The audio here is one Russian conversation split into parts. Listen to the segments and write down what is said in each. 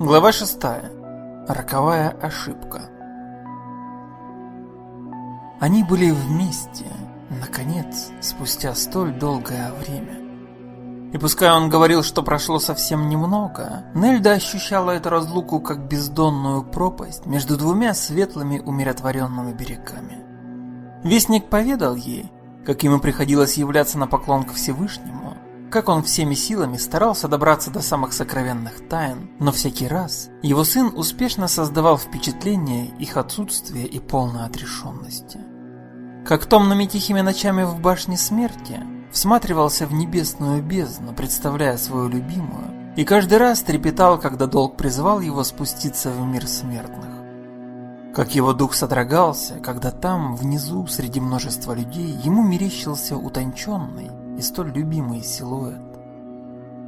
Глава 6. Роковая ошибка. Они были вместе, наконец, спустя столь долгое время. И пускай он говорил, что прошло совсем немного, Нельда ощущала эту разлуку как бездонную пропасть между двумя светлыми умиротворенными берегами. Вестник поведал ей, как ему приходилось являться на поклон к Всевышнему, как он всеми силами старался добраться до самых сокровенных тайн, но всякий раз его сын успешно создавал впечатление их отсутствия и полной отрешенности. Как томными тихими ночами в башне смерти всматривался в небесную бездну, представляя свою любимую, и каждый раз трепетал, когда долг призвал его спуститься в мир смертных. Как его дух содрогался, когда там, внизу, среди множества людей, ему мерещился утонченный, и столь любимый силуэт.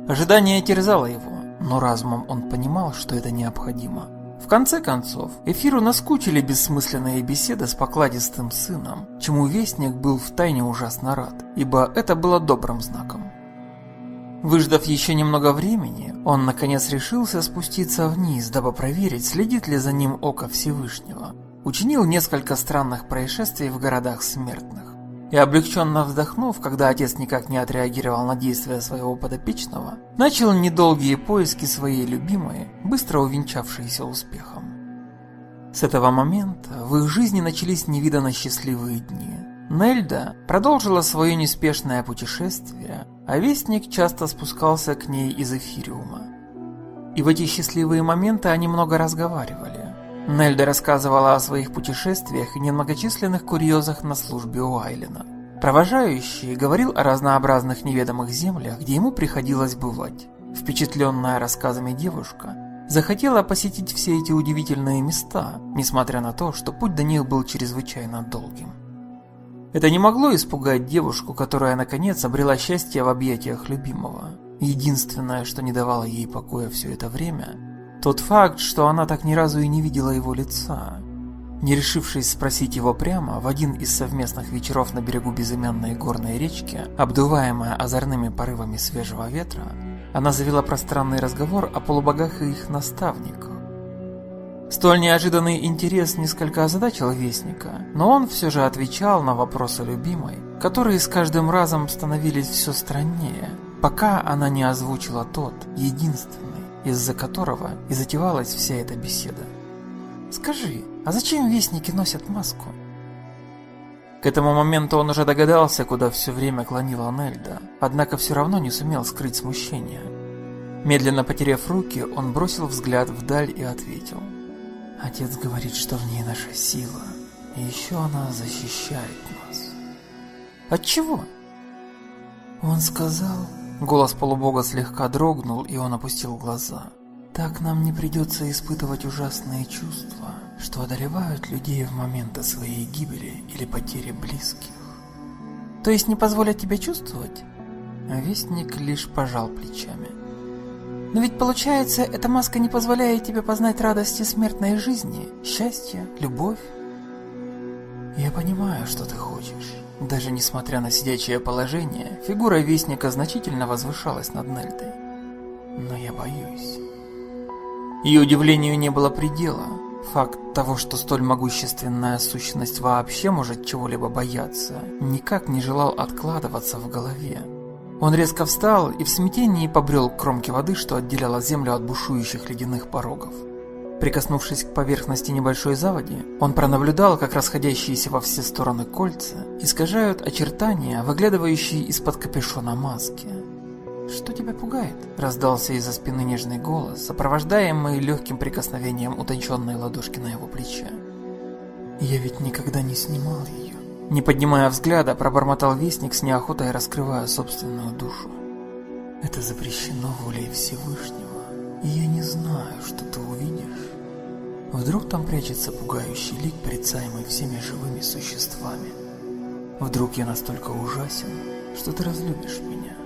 Ожидание терзало его, но разумом он понимал, что это необходимо. В конце концов, эфиру наскучили бессмысленные беседы с покладистым сыном, чему Вестник был втайне ужасно рад, ибо это было добрым знаком. Выждав еще немного времени, он наконец решился спуститься вниз, дабы проверить, следит ли за ним око Всевышнего. Учинил несколько странных происшествий в городах смертных. И облегченно вздохнув, когда отец никак не отреагировал на действия своего подопечного, начал недолгие поиски своей любимой, быстро увенчавшиеся успехом. С этого момента в их жизни начались невиданно счастливые дни. Нельда продолжила свое неспешное путешествие, а Вестник часто спускался к ней из эфириума. И в эти счастливые моменты они много разговаривали. Нельда рассказывала о своих путешествиях и немногочисленных курьезах на службе у Айлена. Провожающий говорил о разнообразных неведомых землях, где ему приходилось бывать. Впечатленная рассказами девушка захотела посетить все эти удивительные места, несмотря на то, что путь до них был чрезвычайно долгим. Это не могло испугать девушку, которая наконец обрела счастье в объятиях любимого. Единственное, что не давало ей покоя все это время – тот факт, что она так ни разу и не видела его лица. Не решившись спросить его прямо, в один из совместных вечеров на берегу безымянной горной речки, обдуваемая озорными порывами свежего ветра, она завела пространный разговор о полубогах и их наставниках. Столь неожиданный интерес несколько озадачил Вестника, но он все же отвечал на вопросы любимой, которые с каждым разом становились все страннее, пока она не озвучила тот, единственный, из-за которого и затевалась вся эта беседа. «Скажи, а зачем вестники носят маску?» К этому моменту он уже догадался, куда все время клонила Нельда, однако все равно не сумел скрыть смущение. Медленно потеряв руки, он бросил взгляд вдаль и ответил. «Отец говорит, что в ней наша сила, и еще она защищает нас». «От чего?» Он сказал, Голос полубога слегка дрогнул, и он опустил глаза. Так нам не придется испытывать ужасные чувства, что одолевают людей в моменты своей гибели или потери близких. То есть не позволят тебе чувствовать? Вестник лишь пожал плечами. Но ведь получается, эта маска не позволяет тебе познать радости смертной жизни, счастья, любовь. Я понимаю, что ты хочешь. Даже несмотря на сидячее положение, фигура Вестника значительно возвышалась над Нельдой. Но я боюсь. Ее удивлению не было предела. Факт того, что столь могущественная сущность вообще может чего-либо бояться, никак не желал откладываться в голове. Он резко встал и в смятении побрел к кромке воды, что отделяла землю от бушующих ледяных порогов. Прикоснувшись к поверхности небольшой заводи, он пронаблюдал, как расходящиеся во все стороны кольца искажают очертания, выглядывающие из-под капюшона маски. «Что тебя пугает?» – раздался из-за спины нежный голос, сопровождаемый легким прикосновением утонченной ладошки на его плече. «Я ведь никогда не снимал ее». Не поднимая взгляда, пробормотал вестник с неохотой, раскрывая собственную душу. «Это запрещено волей Всевышнего, и я не знаю, что ты увидишь, Вдруг там прячется пугающий лик, порицаемый всеми живыми существами. Вдруг я настолько ужасен, что ты разлюбишь меня.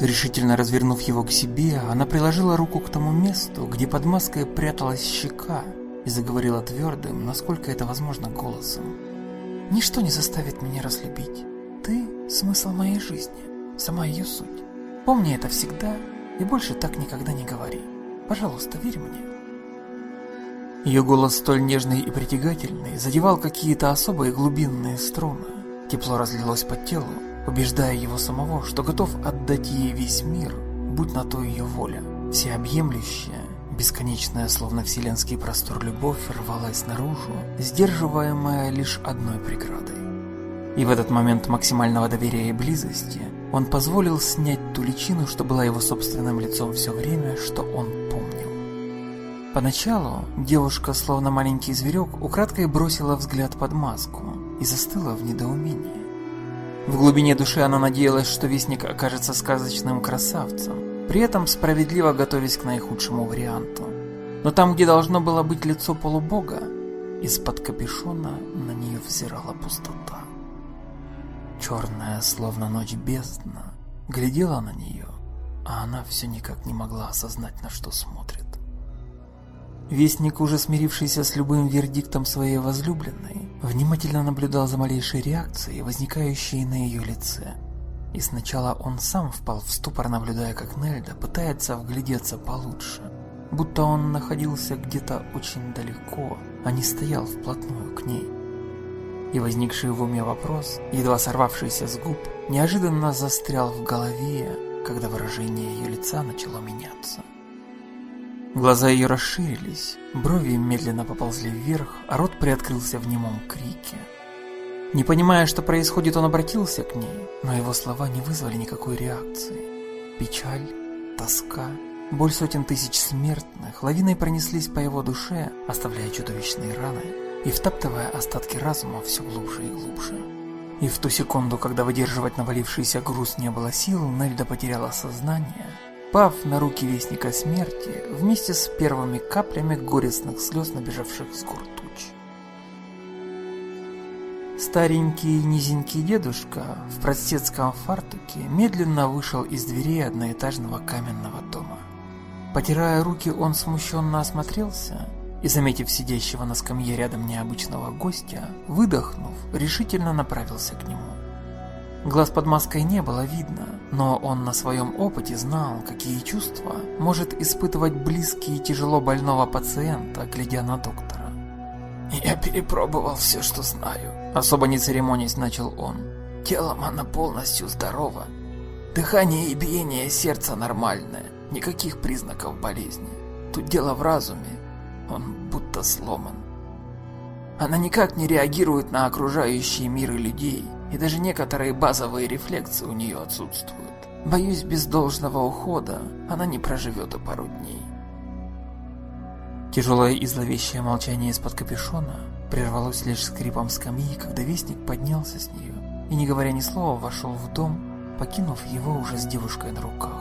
Решительно развернув его к себе, она приложила руку к тому месту, где под маской пряталась щека, и заговорила твердым, насколько это возможно, голосом. «Ничто не заставит меня разлюбить. Ты – смысл моей жизни, сама ее суть. Помни это всегда и больше так никогда не говори». Пожалуйста, верь мне. Ее голос столь нежный и притягательный задевал какие-то особые глубинные струны. Тепло разлилось по телу, убеждая его самого, что готов отдать ей весь мир, будь на то ее воля. Всеобъемлющая, бесконечная, словно вселенский простор любовь рвалась наружу, сдерживаемая лишь одной преградой. И в этот момент максимального доверия и близости он позволил снять ту личину, что была его собственным лицом все время, что он. Поначалу девушка, словно маленький зверек, украдкой бросила взгляд под маску и застыла в недоумении. В глубине души она надеялась, что Вестник окажется сказочным красавцем, при этом справедливо готовясь к наихудшему варианту. Но там, где должно было быть лицо полубога, из-под капюшона на нее взирала пустота. Черная, словно ночь бездна, глядела на нее, а она все никак не могла осознать, на что смотрит. Вестник, уже смирившийся с любым вердиктом своей возлюбленной, внимательно наблюдал за малейшей реакцией, возникающей на ее лице. И сначала он сам впал в ступор, наблюдая, как Нельда пытается вглядеться получше, будто он находился где-то очень далеко, а не стоял вплотную к ней и возникший в уме вопрос, едва сорвавшийся с губ, неожиданно застрял в голове, когда выражение ее лица начало меняться. Глаза ее расширились, брови медленно поползли вверх, а рот приоткрылся в немом крике. Не понимая, что происходит, он обратился к ней, но его слова не вызвали никакой реакции. Печаль, тоска, боль сотен тысяч смертных лавиной пронеслись по его душе, оставляя чудовищные раны, и втаптывая остатки разума все глубже и глубже. И в ту секунду, когда выдерживать навалившийся груз не было сил, Нельда потеряла сознание, пав на руки Вестника Смерти вместе с первыми каплями горестных слез, набежавших с гор туч. Старенький низенький дедушка в простецком фартуке медленно вышел из дверей одноэтажного каменного дома. Потирая руки, он смущенно осмотрелся и, заметив сидящего на скамье рядом необычного гостя, выдохнув, решительно направился к нему. Глаз под маской не было видно, но он на своем опыте знал, какие чувства может испытывать близкий и тяжело больного пациента, глядя на доктора. «Я перепробовал все, что знаю», – особо не церемонясь начал он. «Телом она полностью здорова. Дыхание и биение сердца нормальное, никаких признаков болезни. Тут дело в разуме, он будто сломан. Она никак не реагирует на окружающий мир и людей, и даже некоторые базовые рефлексы у нее отсутствуют. Боюсь, без должного ухода она не проживет и пару дней. Тяжелое и зловещее молчание из-под капюшона прервалось лишь скрипом скамьи, когда вестник поднялся с нее и, не говоря ни слова, вошел в дом, покинув его уже с девушкой на руках.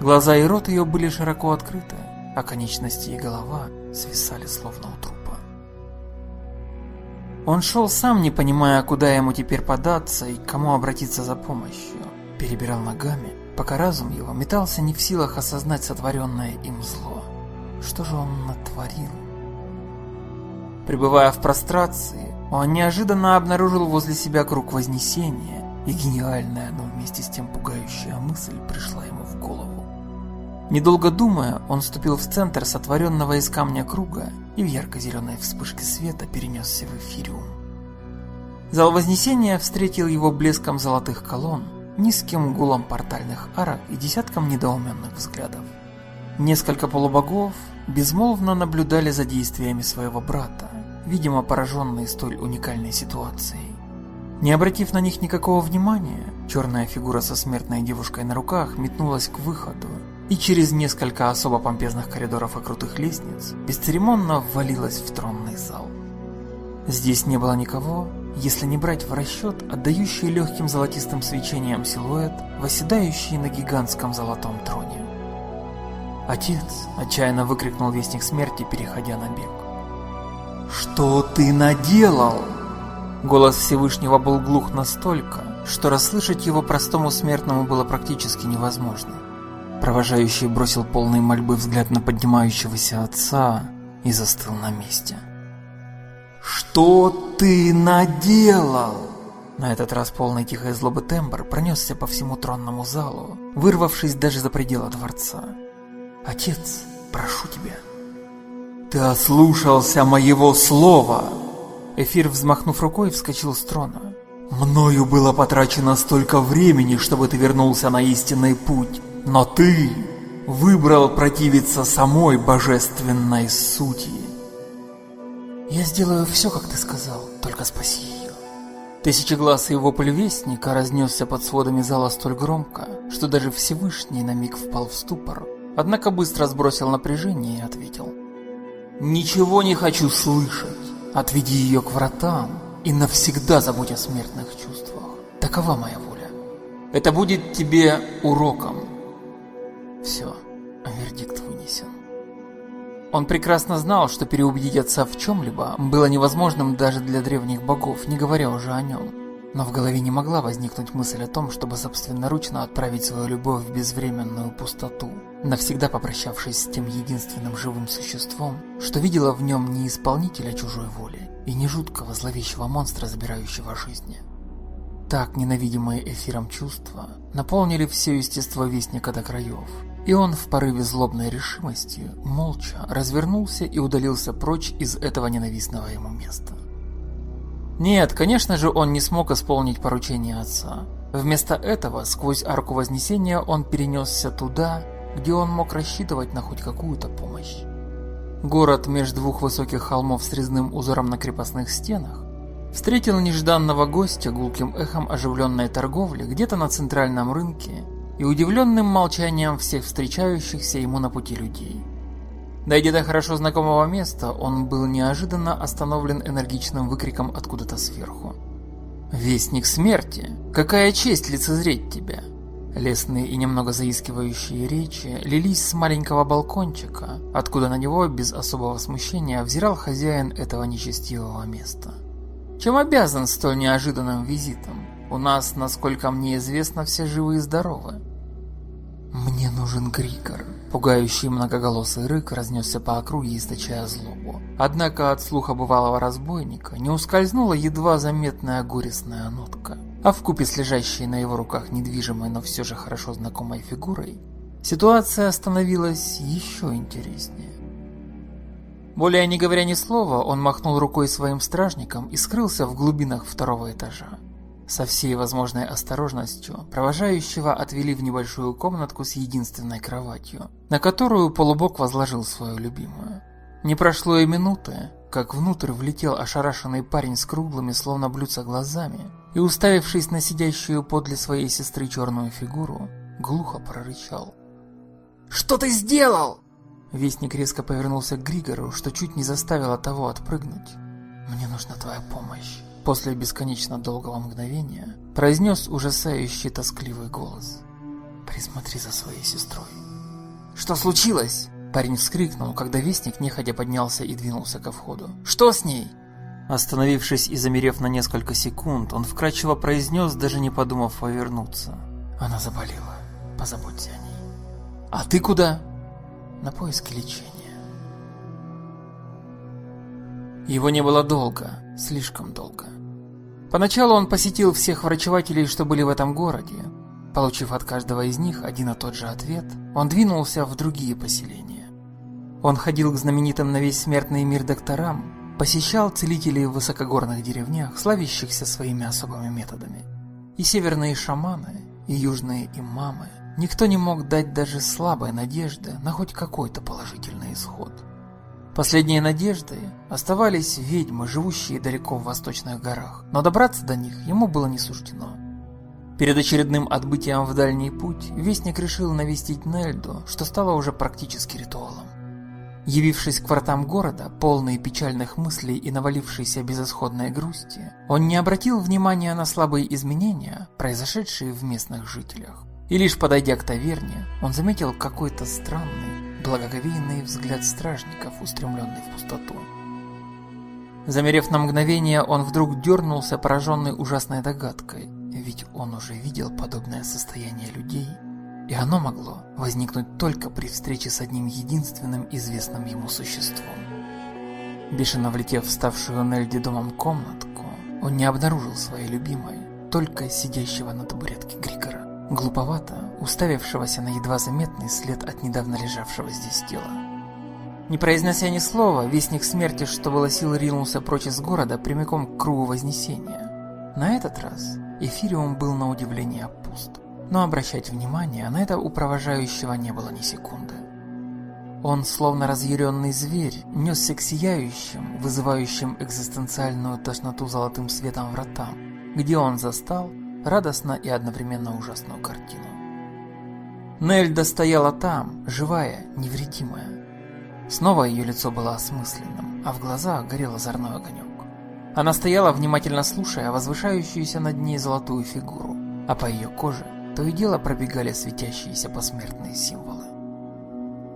Глаза и рот ее были широко открыты, а конечности и голова свисали словно у трупа. Он шел сам, не понимая, куда ему теперь податься и к кому обратиться за помощью. Перебирал ногами, пока разум его метался не в силах осознать сотворенное им зло. Что же он натворил? Пребывая в прострации, он неожиданно обнаружил возле себя круг Вознесения, и гениальная, но вместе с тем пугающая мысль пришла ему в голову. Недолго думая, он вступил в центр сотворенного из камня круга и в ярко-зеленой вспышке света перенесся в эфириум. Зал Вознесения встретил его блеском золотых колонн, низким гулом портальных арок и десятком недоуменных взглядов. Несколько полубогов безмолвно наблюдали за действиями своего брата, видимо пораженные столь уникальной ситуацией. Не обратив на них никакого внимания, черная фигура со смертной девушкой на руках метнулась к выходу, и через несколько особо помпезных коридоров и крутых лестниц бесцеремонно ввалилась в тронный зал. Здесь не было никого, если не брать в расчет отдающий легким золотистым свечением силуэт, восседающий на гигантском золотом троне. «Отец!» – отчаянно выкрикнул Вестник Смерти, переходя на бег. «Что ты наделал?» Голос Всевышнего был глух настолько, что расслышать его простому смертному было практически невозможно. Провожающий бросил полный мольбы взгляд на поднимающегося отца и застыл на месте. «Что ты наделал?» На этот раз полный тихой злобы тембр пронесся по всему тронному залу, вырвавшись даже за пределы дворца. «Отец!» прошу тебя». «Ты ослушался моего слова!» Эфир, взмахнув рукой, вскочил с трона. «Мною было потрачено столько времени, чтобы ты вернулся на истинный путь, но ты выбрал противиться самой божественной сути». «Я сделаю все, как ты сказал, только спаси ее». Тысячеглазый вопль Вестника разнесся под сводами зала столь громко, что даже Всевышний на миг впал в ступор, однако быстро сбросил напряжение и ответил. «Ничего не хочу слышать. Отведи ее к вратам и навсегда забудь о смертных чувствах. Такова моя воля. Это будет тебе уроком». Все, вердикт вынесен. Он прекрасно знал, что переубедить отца в чем-либо было невозможным даже для древних богов, не говоря уже о нем. Но в голове не могла возникнуть мысль о том, чтобы собственноручно отправить свою любовь в безвременную пустоту, навсегда попрощавшись с тем единственным живым существом, что видела в нем не исполнителя чужой воли и не жуткого зловещего монстра, забирающего жизни. Так ненавидимые эфиром чувства наполнили все естество Вестника до краев, и он в порыве злобной решимости молча развернулся и удалился прочь из этого ненавистного ему места. Нет, конечно же, он не смог исполнить поручение отца. Вместо этого, сквозь арку Вознесения он перенесся туда, где он мог рассчитывать на хоть какую-то помощь. Город между двух высоких холмов с резным узором на крепостных стенах встретил нежданного гостя гулким эхом оживленной торговли где-то на центральном рынке и удивленным молчанием всех встречающихся ему на пути людей. Дойдя до хорошо знакомого места, он был неожиданно остановлен энергичным выкриком откуда-то сверху. «Вестник смерти! Какая честь лицезреть тебя!» Лесные и немного заискивающие речи лились с маленького балкончика, откуда на него без особого смущения взирал хозяин этого нечестивого места. «Чем обязан столь неожиданным визитом? У нас, насколько мне известно, все живы и здоровы». «Мне нужен Григор», Пугающий многоголосый рык разнесся по округе, источая злобу. Однако от слуха бывалого разбойника не ускользнула едва заметная горестная нотка. А вкупе с лежащей на его руках недвижимой, но все же хорошо знакомой фигурой, ситуация становилась еще интереснее. Более не говоря ни слова, он махнул рукой своим стражникам и скрылся в глубинах второго этажа. Со всей возможной осторожностью провожающего отвели в небольшую комнатку с единственной кроватью, на которую полубок возложил свою любимую. Не прошло и минуты, как внутрь влетел ошарашенный парень с круглыми, словно блюдца глазами, и, уставившись на сидящую подле своей сестры черную фигуру, глухо прорычал. «Что ты сделал?» Вестник резко повернулся к Григору, что чуть не заставило того отпрыгнуть. «Мне нужна твоя помощь». После бесконечно долгого мгновения произнес ужасающий тоскливый голос. «Присмотри за своей сестрой». «Что случилось?» Парень вскрикнул, когда вестник неходя поднялся и двинулся ко входу. «Что с ней?» Остановившись и замерев на несколько секунд, он вкрадчиво произнес, даже не подумав повернуться. «Она заболела. Позаботься о ней». «А ты куда?» «На поиски лечения». Его не было долго, слишком долго. Поначалу он посетил всех врачевателей, что были в этом городе. Получив от каждого из них один и тот же ответ, он двинулся в другие поселения. Он ходил к знаменитым на весь смертный мир докторам, посещал целителей в высокогорных деревнях, славящихся своими особыми методами. И северные шаманы, и южные имамы, никто не мог дать даже слабой надежды на хоть какой-то положительный исход. Последние надежды оставались ведьмы, живущие далеко в восточных горах, но добраться до них ему было не суждено. Перед очередным отбытием в дальний путь, Вестник решил навестить Нельду, что стало уже практически ритуалом. Явившись к вратам города, полный печальных мыслей и навалившейся безысходной грусти, он не обратил внимания на слабые изменения, произошедшие в местных жителях. И лишь подойдя к таверне, он заметил какой-то странный, благоговейный взгляд стражников, устремленный в пустоту. Замерев на мгновение, он вдруг дернулся, пораженный ужасной догадкой, ведь он уже видел подобное состояние людей, и оно могло возникнуть только при встрече с одним единственным известным ему существом. Бешено влетев в ставшую Нельди домом комнатку, он не обнаружил своей любимой, только сидящего на табуретке Григора, глуповато уставившегося на едва заметный след от недавно лежавшего здесь тела. Не произнося ни слова, Вестник Смерти, что было сил, ринулся прочь из города прямиком к кругу Вознесения. На этот раз Эфириум был на удивление пуст. Но обращать внимание на это у провожающего не было ни секунды. Он, словно разъяренный зверь, несся к сияющим, вызывающим экзистенциальную тошноту золотым светом вратам, где он застал радостно и одновременно ужасную картину. Нельда стояла там, живая, невредимая. Снова ее лицо было осмысленным, а в глазах горел озорной огонек. Она стояла, внимательно слушая возвышающуюся над ней золотую фигуру, а по ее коже то и дело пробегали светящиеся посмертные символы.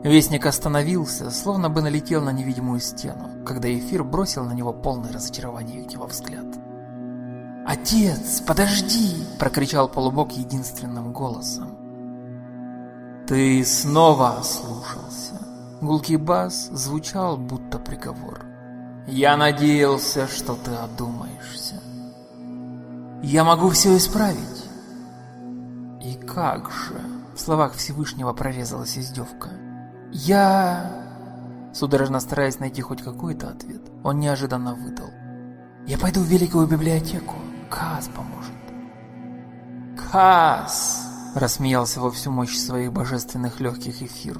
Вестник остановился, словно бы налетел на невидимую стену, когда эфир бросил на него полный разочарования его взгляд. «Отец, подожди!» – прокричал полубог единственным голосом. «Ты снова ослушался!» Гулкий бас звучал, будто приговор. «Я надеялся, что ты одумаешься. Я могу все исправить!» «И как же?» В словах Всевышнего прорезалась издевка. «Я...» Судорожно стараясь найти хоть какой-то ответ, он неожиданно выдал. «Я пойду в Великую библиотеку. Каз поможет». «Каз!» – рассмеялся во всю мощь своих божественных легких эфир.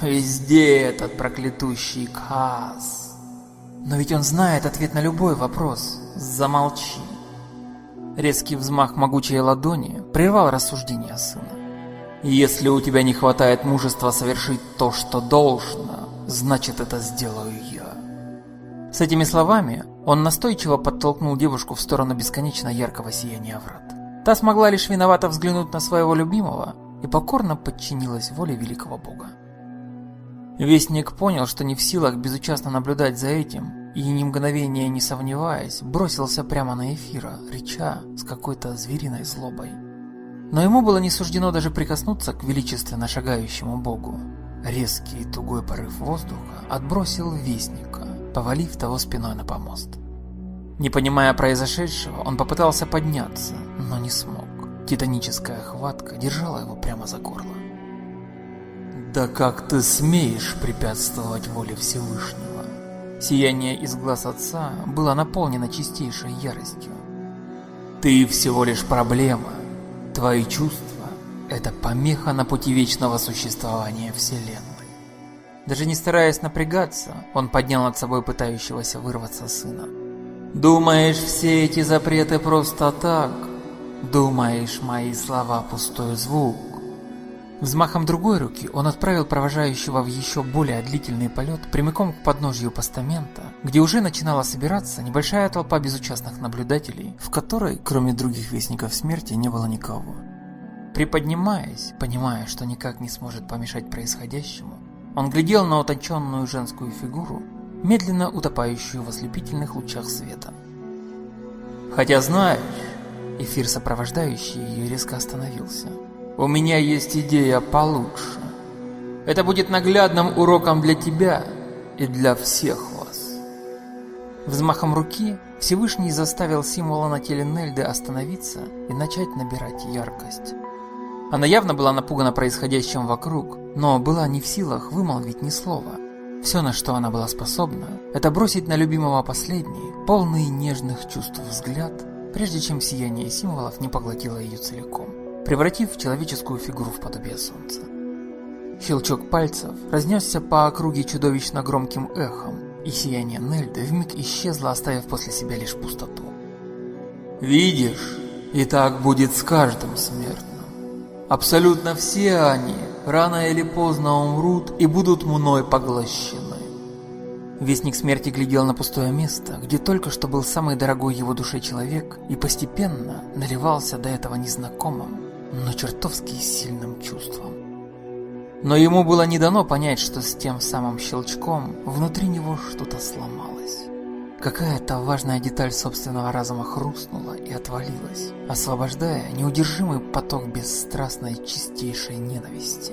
«Везде этот проклятущий Каз!» «Но ведь он знает ответ на любой вопрос. Замолчи!» Резкий взмах могучей ладони прервал рассуждения сына. Если у тебя не хватает мужества совершить то, что должно, значит это сделаю я. С этими словами он настойчиво подтолкнул девушку в сторону бесконечно яркого сияния врат. Та смогла лишь виновато взглянуть на своего любимого и покорно подчинилась воле великого бога. Вестник понял, что не в силах безучастно наблюдать за этим, и ни мгновения не сомневаясь, бросился прямо на эфира, реча с какой-то звериной злобой. Но ему было не суждено даже прикоснуться к величественно шагающему богу. Резкий и тугой порыв воздуха отбросил вестника, повалив того спиной на помост. Не понимая произошедшего, он попытался подняться, но не смог. Титаническая хватка держала его прямо за горло. «Да как ты смеешь препятствовать воле Всевышнего?» Сияние из глаз отца было наполнено чистейшей яростью. «Ты всего лишь проблема, Твои чувства – это помеха на пути вечного существования Вселенной. Даже не стараясь напрягаться, он поднял над собой пытающегося вырваться сына. «Думаешь, все эти запреты просто так? Думаешь, мои слова пустой звук?» Взмахом другой руки он отправил провожающего в еще более длительный полет прямиком к подножью постамента, где уже начинала собираться небольшая толпа безучастных наблюдателей, в которой, кроме других вестников смерти, не было никого. Приподнимаясь, понимая, что никак не сможет помешать происходящему, он глядел на утонченную женскую фигуру, медленно утопающую в ослепительных лучах света. Хотя знаешь, эфир сопровождающий ее резко остановился – у меня есть идея получше. Это будет наглядным уроком для тебя и для всех вас. Взмахом руки Всевышний заставил символа на теле Нельды остановиться и начать набирать яркость. Она явно была напугана происходящим вокруг, но была не в силах вымолвить ни слова. Все, на что она была способна, это бросить на любимого последний, полный нежных чувств взгляд, прежде чем сияние символов не поглотило ее целиком превратив человеческую фигуру в подобие солнца. Щелчок пальцев разнесся по округе чудовищно громким эхом, и сияние Нельды вмиг исчезло, оставив после себя лишь пустоту. «Видишь, и так будет с каждым смертным. Абсолютно все они рано или поздно умрут и будут мной поглощены. Вестник смерти глядел на пустое место, где только что был самый дорогой его душе человек, и постепенно наливался до этого незнакомым, но чертовски сильным чувством. Но ему было не дано понять, что с тем самым щелчком внутри него что-то сломалось. Какая-то важная деталь собственного разума хрустнула и отвалилась, освобождая неудержимый поток бесстрастной чистейшей ненависти.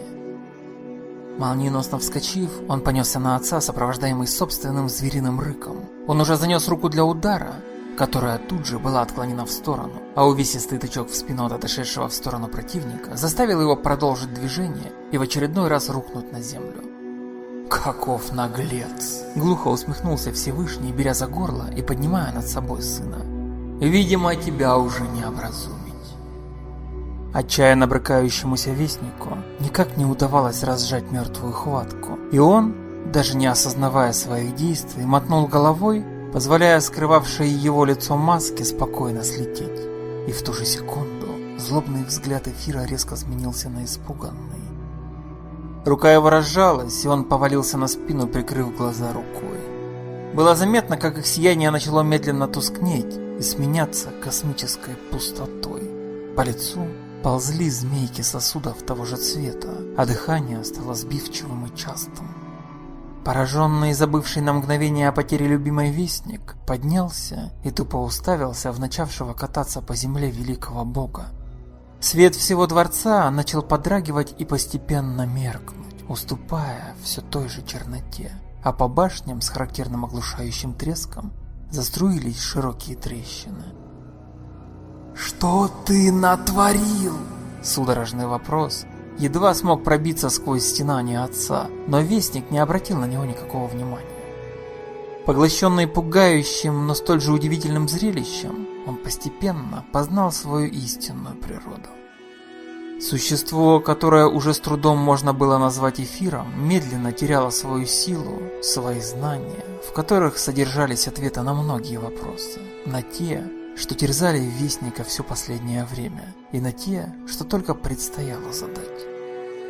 Молниеносно вскочив, он понесся на отца, сопровождаемый собственным звериным рыком. Он уже занес руку для удара, которая тут же была отклонена в сторону, а увесистый тычок в спину от отошедшего в сторону противника заставил его продолжить движение и в очередной раз рухнуть на землю. Каков наглец! Глухо усмехнулся Всевышний, беря за горло и поднимая над собой сына. Видимо, тебя уже не образумить. Отчаянно брыкающемуся вестнику никак не удавалось разжать мертвую хватку, и он, даже не осознавая своих действий, мотнул головой, позволяя скрывавшей его лицо маске спокойно слететь. И в ту же секунду злобный взгляд эфира резко сменился на испуганный. Рука его разжалась, и он повалился на спину, прикрыв глаза рукой. Было заметно, как их сияние начало медленно тускнеть и сменяться космической пустотой. По лицу ползли змейки сосудов того же цвета, а дыхание стало сбивчивым и частым. Пораженный и забывший на мгновение о потере любимой вестник, поднялся и тупо уставился в начавшего кататься по земле великого бога. Свет всего дворца начал подрагивать и постепенно меркнуть, уступая все той же черноте, а по башням с характерным оглушающим треском заструились широкие трещины. «Что ты натворил?» Судорожный вопрос едва смог пробиться сквозь стенание отца, но Вестник не обратил на него никакого внимания. Поглощенный пугающим, но столь же удивительным зрелищем, он постепенно познал свою истинную природу. Существо, которое уже с трудом можно было назвать эфиром, медленно теряло свою силу, свои знания, в которых содержались ответы на многие вопросы, на те, что терзали Вестника все последнее время, и на те, что только предстояло задать.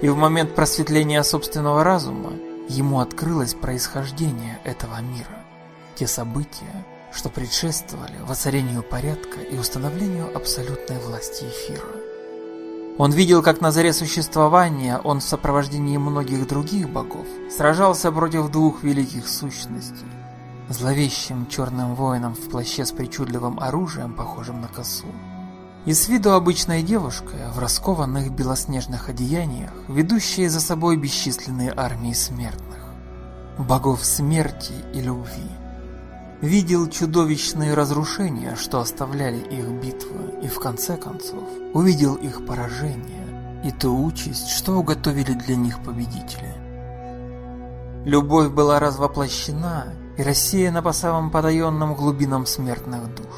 И в момент просветления собственного разума ему открылось происхождение этого мира, те события, что предшествовали воцарению порядка и установлению абсолютной власти эфира. Он видел, как на заре существования он в сопровождении многих других богов сражался против двух великих сущностей зловещим черным воином в плаще с причудливым оружием, похожим на косу, и с виду обычной девушкой в раскованных белоснежных одеяниях, ведущей за собой бесчисленные армии смертных, богов смерти и любви. Видел чудовищные разрушения, что оставляли их битвы, и в конце концов увидел их поражение и ту участь, что уготовили для них победители. Любовь была развоплощена и рассеяна по самым подаенным глубинам смертных душ.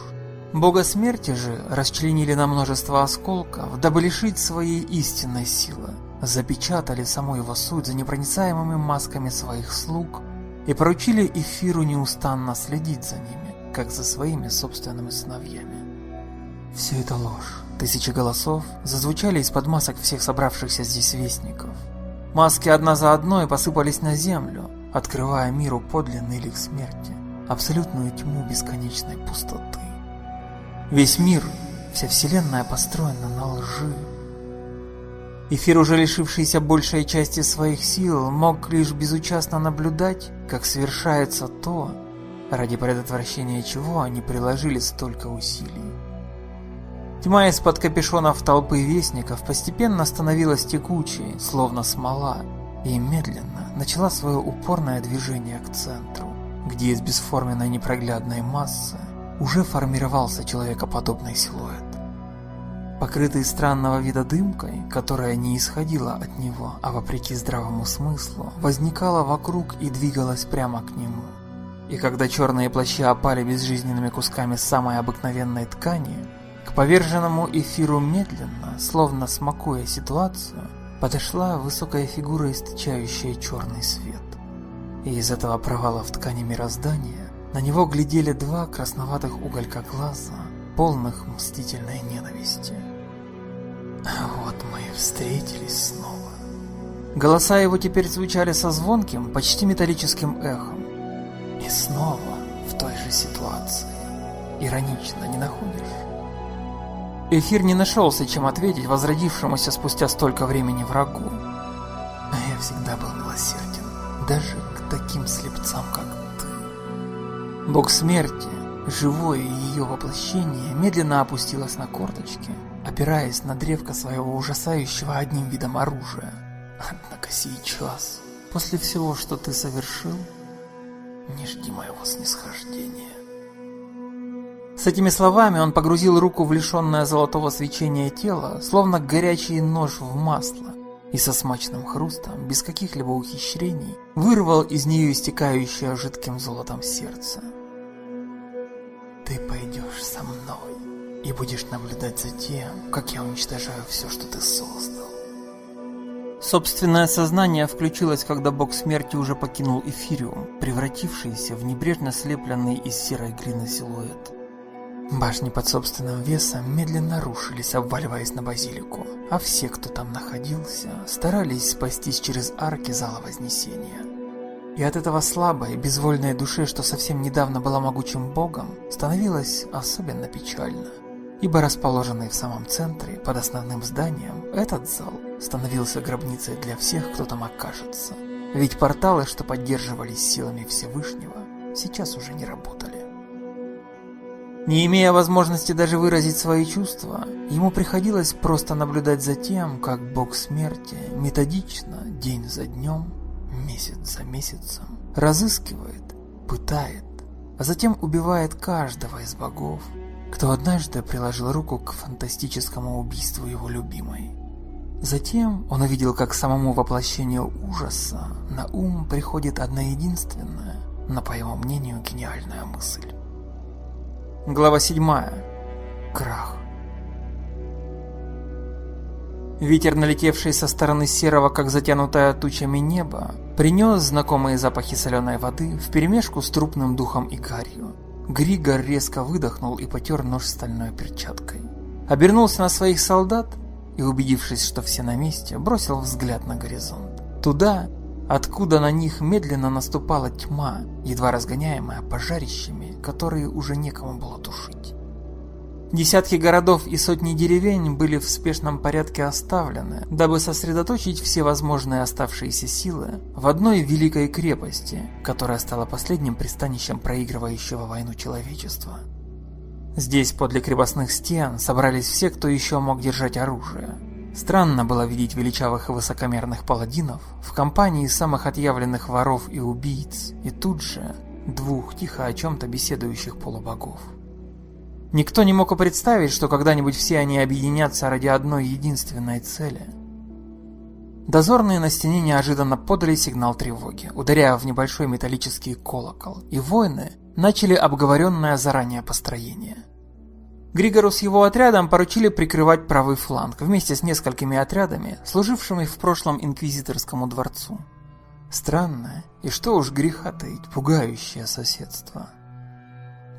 Бога смерти же расчленили на множество осколков, дабы лишить своей истинной силы, запечатали саму его суть за непроницаемыми масками своих слуг и поручили Эфиру неустанно следить за ними, как за своими собственными сыновьями. Все это ложь. Тысячи голосов зазвучали из-под масок всех собравшихся здесь вестников. Маски одна за одной посыпались на землю, открывая миру подлинный лик смерти, абсолютную тьму бесконечной пустоты. Весь мир, вся вселенная построена на лжи. Эфир, уже лишившийся большей части своих сил, мог лишь безучастно наблюдать, как совершается то, ради предотвращения чего они приложили столько усилий. Тьма из-под капюшонов толпы вестников постепенно становилась текучей, словно смола, и медленно начала свое упорное движение к центру, где из бесформенной непроглядной массы уже формировался человекоподобный силуэт. Покрытый странного вида дымкой, которая не исходила от него, а вопреки здравому смыслу, возникала вокруг и двигалась прямо к нему. И когда черные плащи опали безжизненными кусками самой обыкновенной ткани, к поверженному эфиру медленно, словно смакуя ситуацию, подошла высокая фигура, источающая черный свет. И из этого провала в ткани мироздания на него глядели два красноватых уголька глаза, полных мстительной ненависти. Вот мы и встретились снова. Голоса его теперь звучали со звонким, почти металлическим эхом. И снова в той же ситуации. Иронично, не находишь? Эфир не нашелся, чем ответить возродившемуся спустя столько времени врагу. А я всегда был милосерден, даже к таким слепцам, как ты. Бог смерти, живое ее воплощение, медленно опустилось на корточки, опираясь на древко своего ужасающего одним видом оружия. Однако сейчас, после всего, что ты совершил, не жди моего снисхождения. С этими словами он погрузил руку в лишенное золотого свечения тело, словно горячий нож в масло, и со смачным хрустом, без каких-либо ухищрений, вырвал из нее истекающее жидким золотом сердце. «Ты пойдешь со мной и будешь наблюдать за тем, как я уничтожаю все, что ты создал». Собственное сознание включилось, когда бог смерти уже покинул эфириум, превратившийся в небрежно слепленный из серой глины силуэт. Башни под собственным весом медленно рушились, обваливаясь на базилику, а все, кто там находился, старались спастись через арки зала Вознесения. И от этого слабой, безвольной души, что совсем недавно была могучим богом, становилось особенно печально. Ибо расположенный в самом центре, под основным зданием, этот зал становился гробницей для всех, кто там окажется. Ведь порталы, что поддерживались силами Всевышнего, сейчас уже не работали. Не имея возможности даже выразить свои чувства, ему приходилось просто наблюдать за тем, как бог смерти методично, день за днем, месяц за месяцем, разыскивает, пытает, а затем убивает каждого из богов, кто однажды приложил руку к фантастическому убийству его любимой. Затем он увидел, как самому воплощению ужаса на ум приходит одна единственная, но по его мнению гениальная мысль. Глава 7. Крах. Ветер, налетевший со стороны серого, как затянутая тучами неба, принес знакомые запахи соленой воды вперемешку с трупным духом и гарью. Григор резко выдохнул и потер нож стальной перчаткой. Обернулся на своих солдат и, убедившись, что все на месте, бросил взгляд на горизонт. Туда, откуда на них медленно наступала тьма, едва разгоняемая пожарищами, которые уже некому было тушить. Десятки городов и сотни деревень были в спешном порядке оставлены, дабы сосредоточить все возможные оставшиеся силы в одной великой крепости, которая стала последним пристанищем проигрывающего войну человечества. Здесь, подле крепостных стен, собрались все, кто еще мог держать оружие, Странно было видеть величавых и высокомерных паладинов в компании самых отъявленных воров и убийц, и тут же двух тихо о чем-то беседующих полубогов. Никто не мог и представить, что когда-нибудь все они объединятся ради одной единственной цели. Дозорные на стене неожиданно подали сигнал тревоги, ударяя в небольшой металлический колокол, и воины начали обговоренное заранее построение – Григору с его отрядом поручили прикрывать правый фланг вместе с несколькими отрядами, служившими в прошлом инквизиторскому дворцу. Странное, и что уж греха таить, пугающее соседство.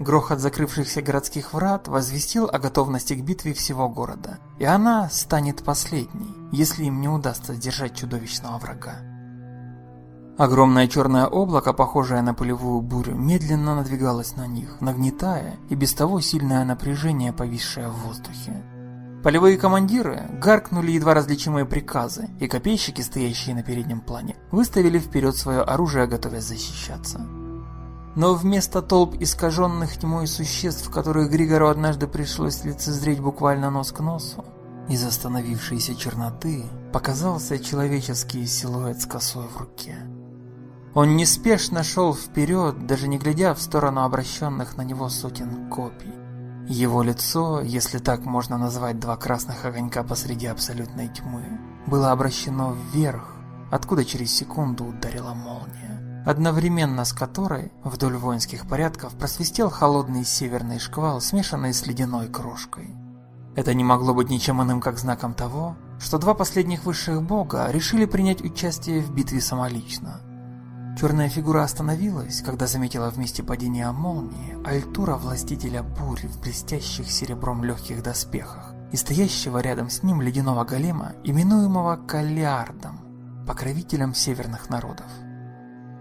Грохот закрывшихся городских врат возвестил о готовности к битве всего города, и она станет последней, если им не удастся сдержать чудовищного врага. Огромное черное облако, похожее на полевую бурю, медленно надвигалось на них, нагнетая и без того сильное напряжение, повисшее в воздухе. Полевые командиры гаркнули едва различимые приказы, и копейщики, стоящие на переднем плане, выставили вперед свое оружие, готовясь защищаться. Но вместо толп искаженных тьмой существ, которых Григору однажды пришлось лицезреть буквально нос к носу, из остановившейся черноты показался человеческий силуэт с косой в руке. Он неспешно шел вперед, даже не глядя в сторону обращенных на него сотен копий. Его лицо, если так можно назвать два красных огонька посреди абсолютной тьмы, было обращено вверх, откуда через секунду ударила молния, одновременно с которой вдоль воинских порядков просвистел холодный северный шквал, смешанный с ледяной крошкой. Это не могло быть ничем иным, как знаком того, что два последних высших бога решили принять участие в битве самолично – Черная фигура остановилась, когда заметила вместе падения молнии Альтура Властителя Бурь в блестящих серебром легких доспехах и стоящего рядом с ним ледяного голема, именуемого Калиардом, покровителем северных народов.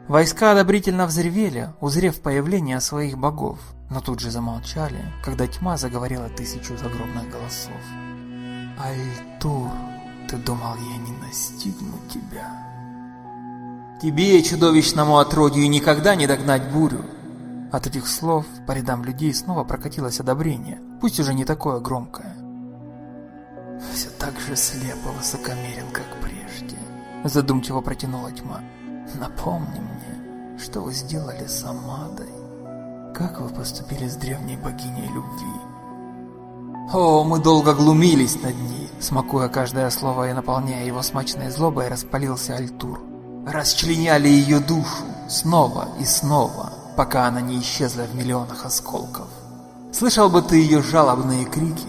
Войска одобрительно взревели, узрев появление своих богов, но тут же замолчали, когда тьма заговорила тысячу загробных голосов. «Альтур, ты думал, я не настигну тебя?» Тебе, чудовищному отродью, никогда не догнать бурю. От этих слов по рядам людей снова прокатилось одобрение, пусть уже не такое громкое. Все так же слепо высокомерен, как прежде. Задумчиво протянула тьма. Напомни мне, что вы сделали с Амадой. Как вы поступили с древней богиней любви? О, мы долго глумились над ней. Смакуя каждое слово и наполняя его смачной злобой, распалился Альтур. Расчленяли ее душу снова и снова, пока она не исчезла в миллионах осколков. Слышал бы ты ее жалобные крики.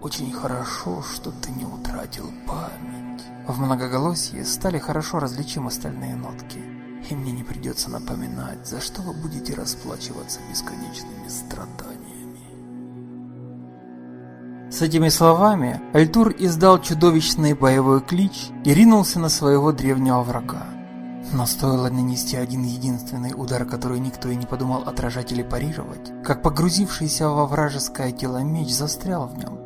Очень хорошо, что ты не утратил память. В многоголосии стали хорошо различимы остальные нотки. И мне не придется напоминать, за что вы будете расплачиваться бесконечными страданиями. С этими словами Альтур издал чудовищный боевой клич и ринулся на своего древнего врага. Но стоило нанести один единственный удар, который никто и не подумал отражать или парировать, как погрузившийся во вражеское тело меч застрял в нем.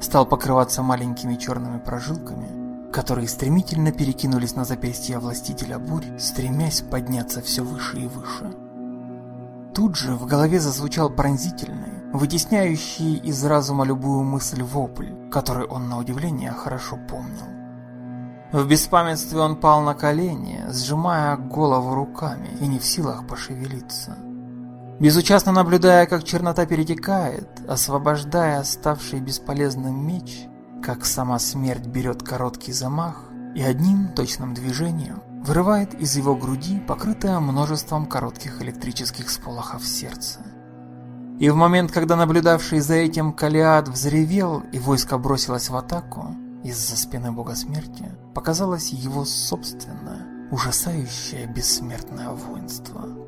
Стал покрываться маленькими черными прожилками, которые стремительно перекинулись на запястье властителя бурь, стремясь подняться все выше и выше. Тут же в голове зазвучал пронзительный, вытесняющий из разума любую мысль вопль, который он на удивление хорошо помнил. В беспамятстве он пал на колени, сжимая голову руками и не в силах пошевелиться. Безучастно наблюдая, как чернота перетекает, освобождая ставший бесполезным меч, как сама смерть берет короткий замах и одним точным движением вырывает из его груди покрытое множеством коротких электрических сполохов сердце. И в момент, когда наблюдавший за этим Калиад взревел и войско бросилось в атаку, из-за спины бога смерти показалось его собственное, ужасающее бессмертное воинство.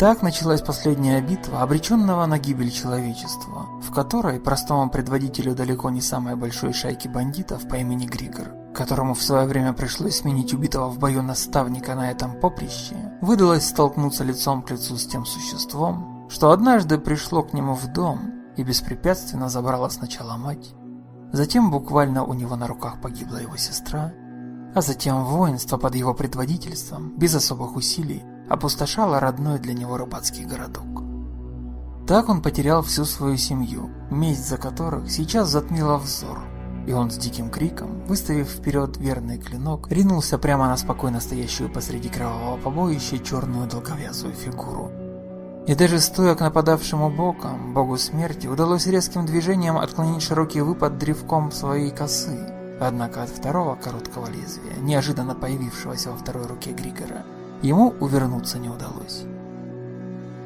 Так началась последняя битва, обреченного на гибель человечества, в которой простому предводителю далеко не самой большой шайки бандитов по имени Григор, которому в свое время пришлось сменить убитого в бою наставника на этом поприще, выдалось столкнуться лицом к лицу с тем существом, что однажды пришло к нему в дом и беспрепятственно забрало сначала мать, затем буквально у него на руках погибла его сестра, а затем воинство под его предводительством, без особых усилий, опустошало родной для него рыбацкий городок. Так он потерял всю свою семью, месть за которых сейчас затмила взор, и он с диким криком, выставив вперед верный клинок, ринулся прямо на спокойно стоящую посреди кровавого побоища черную долговязую фигуру, и даже стоя к нападавшему боком, богу смерти, удалось резким движением отклонить широкий выпад древком своей косы. Однако от второго короткого лезвия, неожиданно появившегося во второй руке Григора, ему увернуться не удалось.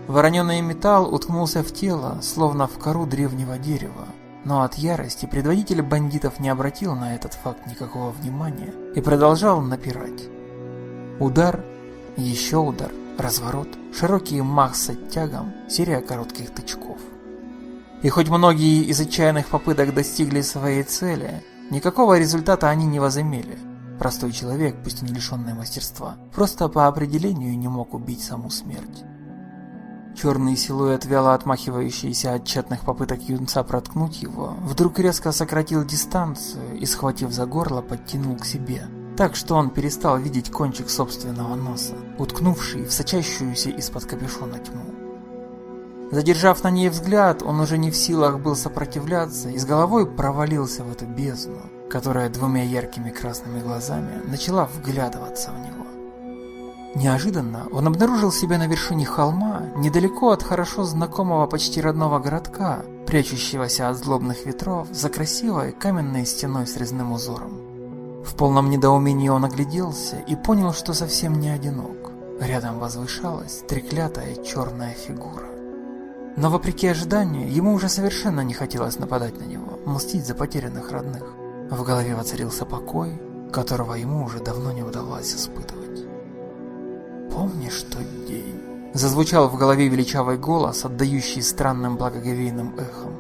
Вороненый металл уткнулся в тело, словно в кору древнего дерева, но от ярости предводитель бандитов не обратил на этот факт никакого внимания и продолжал напирать. Удар, еще удар, разворот – широкий мах с оттягом, серия коротких тычков. И хоть многие из отчаянных попыток достигли своей цели, никакого результата они не возымели. Простой человек, пусть и не лишенный мастерства, просто по определению не мог убить саму смерть. Черный силуэт, вяло отмахивающийся от тщетных попыток юнца проткнуть его, вдруг резко сократил дистанцию и, схватив за горло, подтянул к себе – так что он перестал видеть кончик собственного носа, уткнувший в сочащуюся из-под капюшона тьму. Задержав на ней взгляд, он уже не в силах был сопротивляться и с головой провалился в эту бездну, которая двумя яркими красными глазами начала вглядываться в него. Неожиданно он обнаружил себя на вершине холма, недалеко от хорошо знакомого почти родного городка, прячущегося от злобных ветров за красивой каменной стеной с резным узором. В полном недоумении он огляделся и понял, что совсем не одинок. Рядом возвышалась треклятая черная фигура. Но вопреки ожиданию, ему уже совершенно не хотелось нападать на него, мстить за потерянных родных. В голове воцарился покой, которого ему уже давно не удавалось испытывать. «Помнишь тот день?» Зазвучал в голове величавый голос, отдающий странным благоговейным эхом.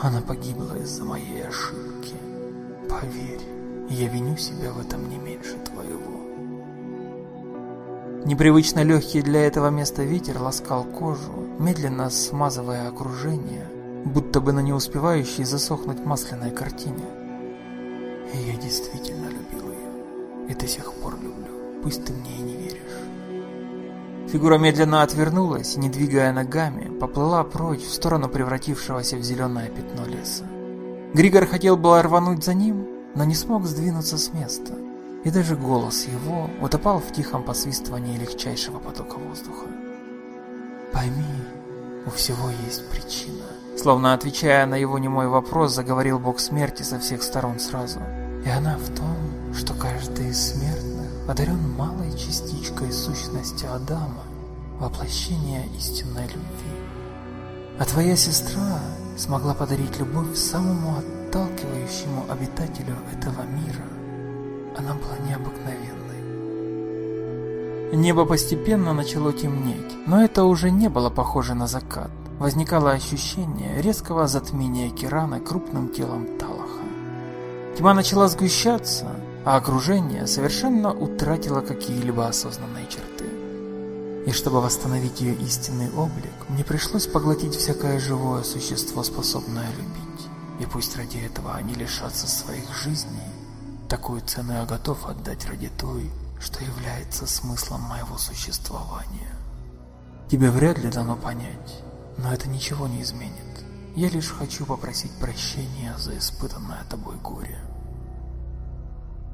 «Она погибла из-за моей ошибки. Поверь, я виню себя в этом не меньше твоего. Непривычно легкий для этого места ветер ласкал кожу, медленно смазывая окружение, будто бы на не успевающей засохнуть масляной картине. Я действительно любил ее. И до сих пор люблю, пусть ты мне и не веришь. Фигура медленно отвернулась, не двигая ногами, поплыла прочь в сторону превратившегося в зеленое пятно леса. Григор хотел было рвануть за ним, но не смог сдвинуться с места, и даже голос его утопал в тихом посвистывании легчайшего потока воздуха. Пойми, у всего есть причина, Словно отвечая на его немой вопрос, заговорил бог смерти со всех сторон сразу. И она в том, что каждый из смертных одарен малой частичкой сущности Адама, воплощения истинной любви. А твоя сестра смогла подарить любовь самому отталкивающему обитателю этого мира. Она была необыкновенной. Небо постепенно начало темнеть, но это уже не было похоже на закат. Возникало ощущение резкого затмения Кирана крупным телом Талаха. Тьма начала сгущаться, а окружение совершенно утратило какие-либо осознанные черты. И чтобы восстановить ее истинный облик, мне пришлось поглотить всякое живое существо, способное любить. И пусть ради этого они лишатся своих жизней, такую цену я готов отдать ради той, что является смыслом моего существования. Тебе вряд ли дано понять, но это ничего не изменит. Я лишь хочу попросить прощения за испытанное тобой горе.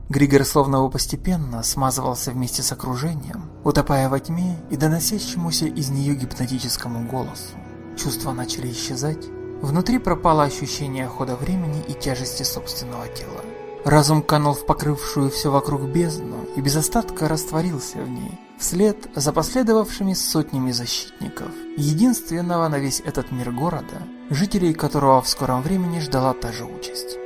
Григор словно бы постепенно смазывался вместе с окружением, утопая во тьме и доносящемуся из нее гипнотическому голосу. Чувства начали исчезать, внутри пропало ощущение хода времени и тяжести собственного тела. Разум канул в покрывшую все вокруг бездну и без остатка растворился в ней, вслед за последовавшими сотнями защитников, единственного на весь этот мир города, жителей которого в скором времени ждала та же участь.